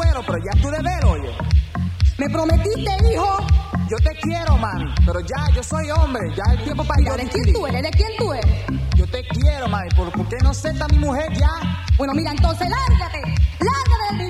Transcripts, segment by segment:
pero ya tú de ver, oye. Me prometiste, hijo. Yo te quiero, man. Pero ya, yo soy hombre. Ya es tiempo para ir. ¿De quién tú eres? ¿De quién tú eres? Yo te quiero, man. ¿Por qué no acepta mi mujer ya? Bueno, mira, entonces lárgate. Lárgate del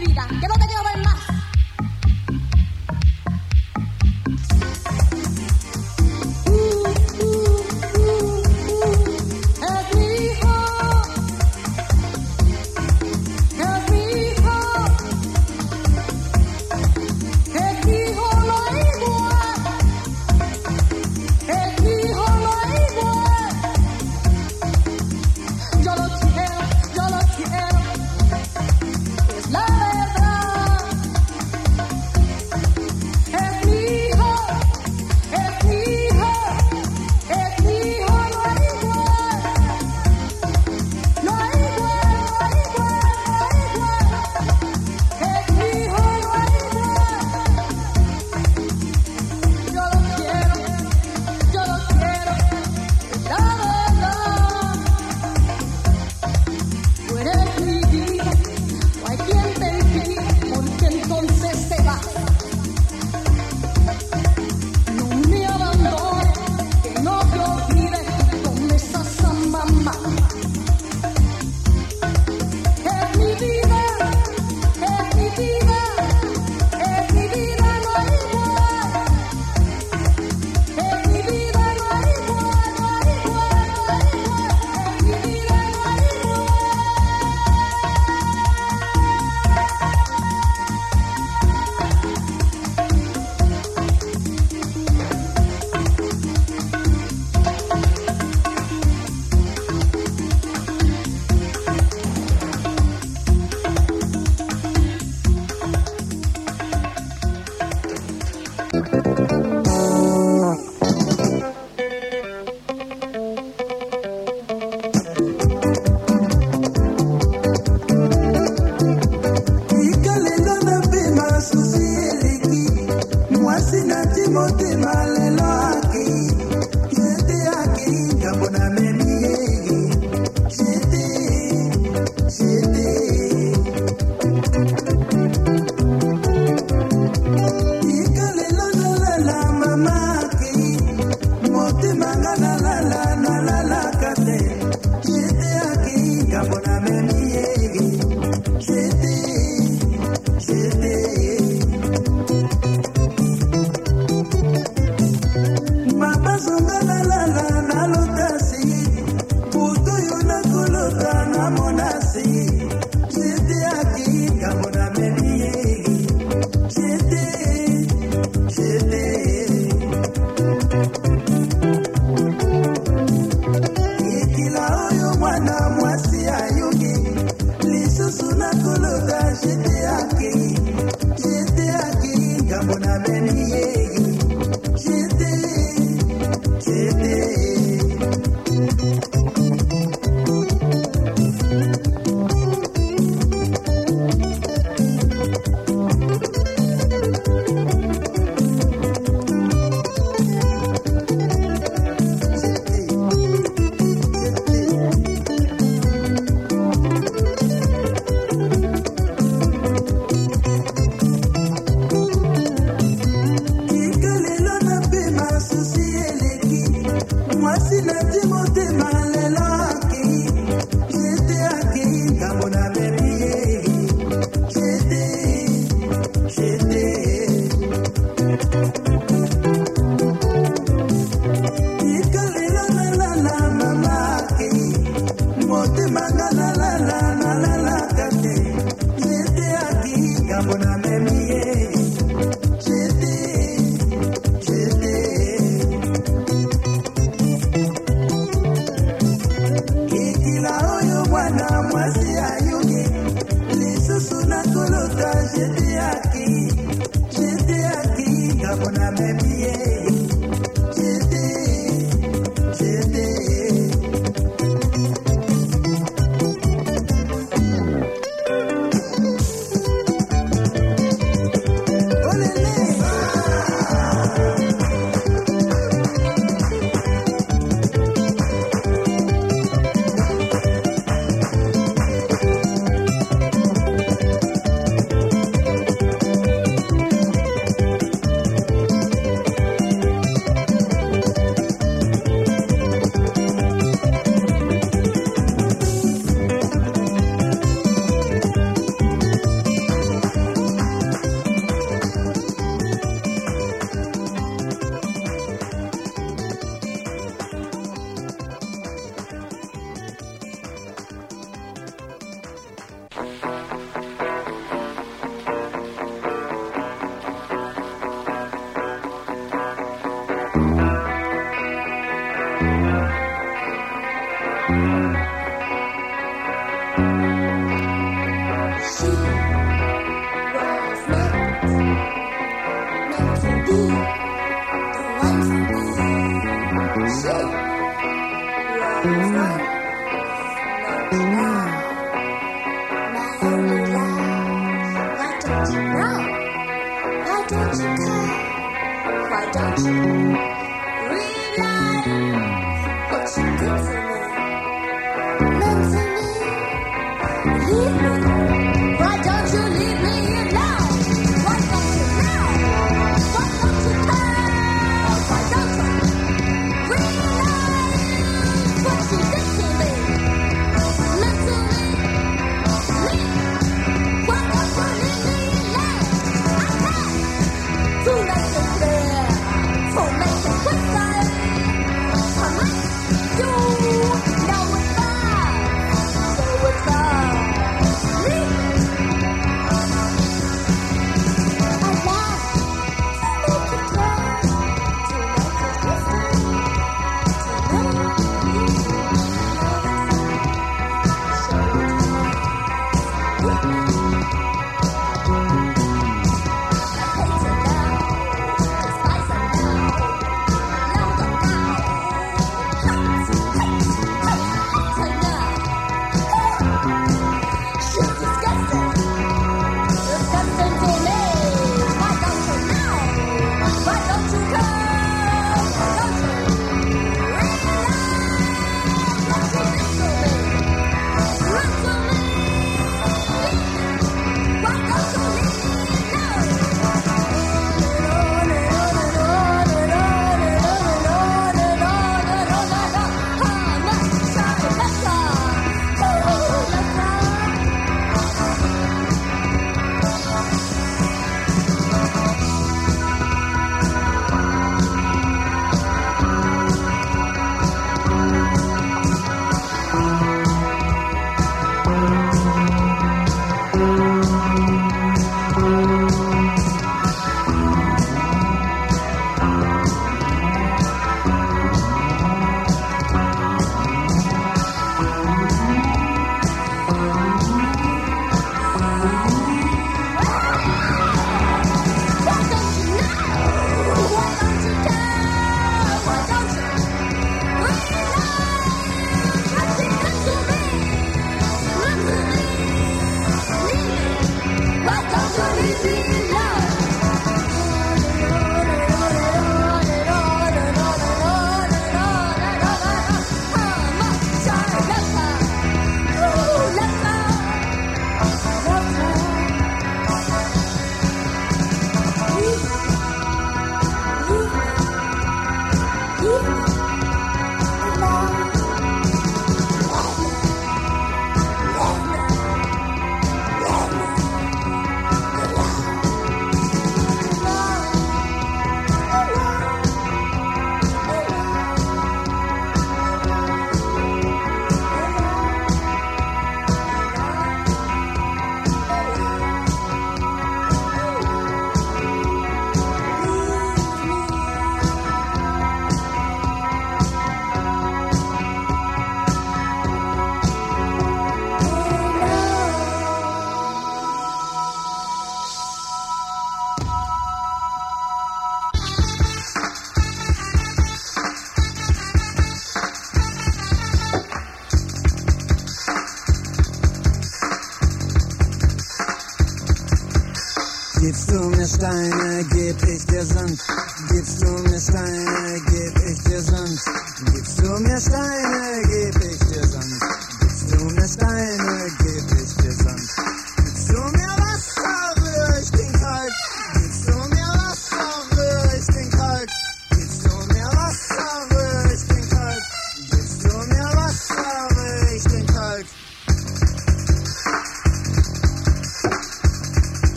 Let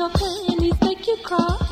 Thank you.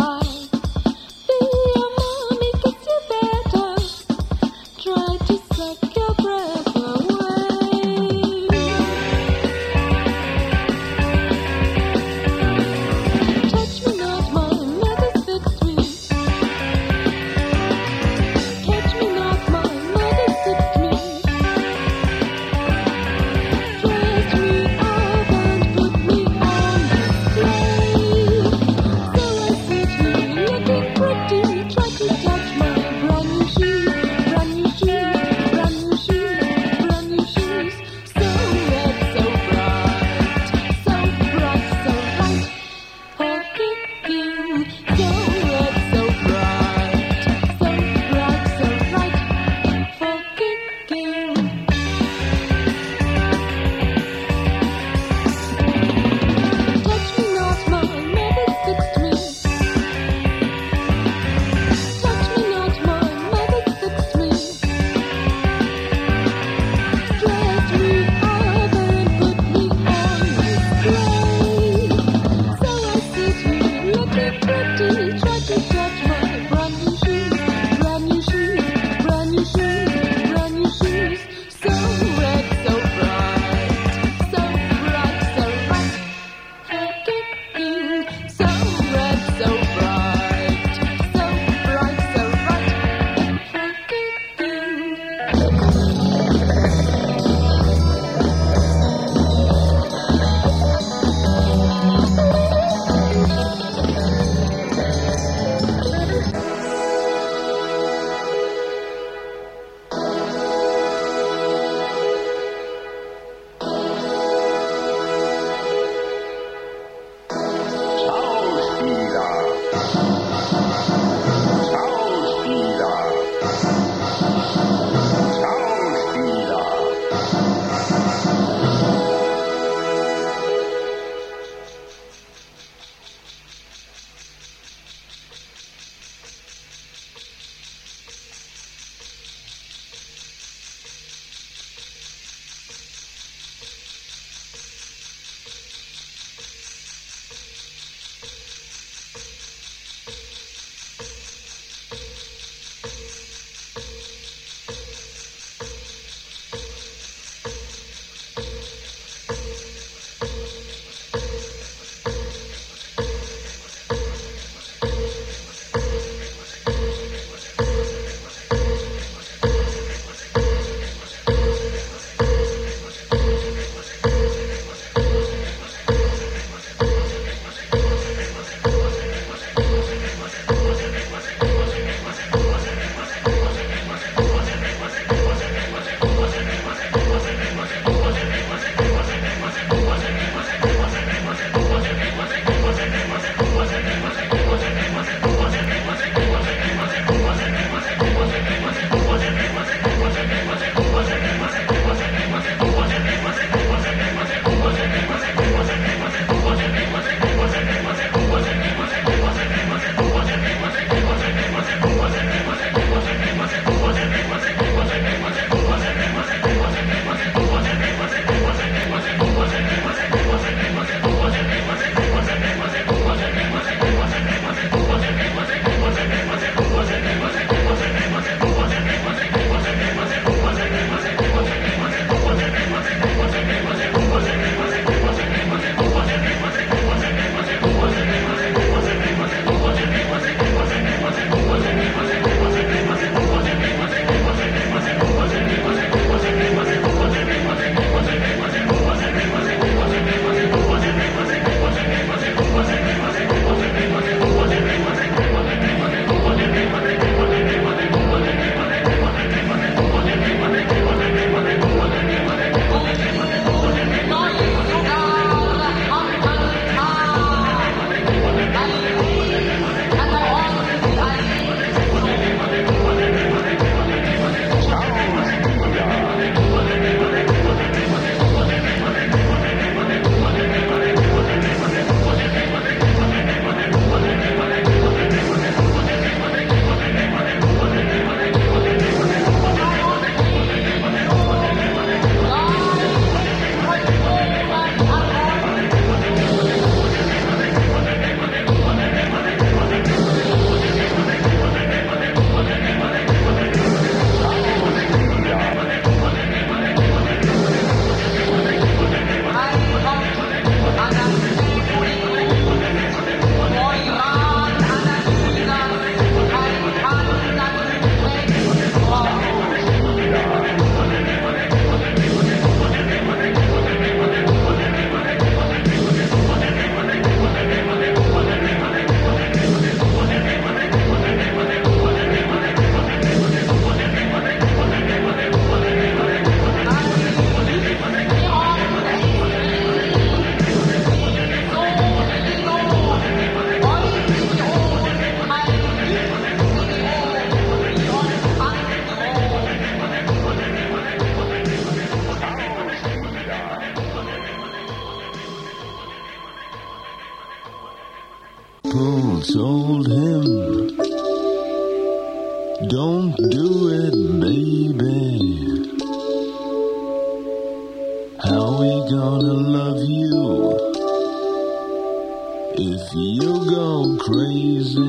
Go crazy?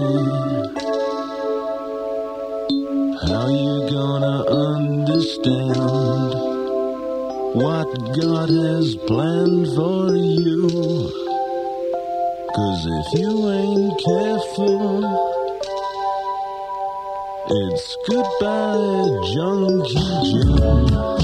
How you gonna understand what God has planned for you? Cause if you ain't careful, it's goodbye, Junkie Joe.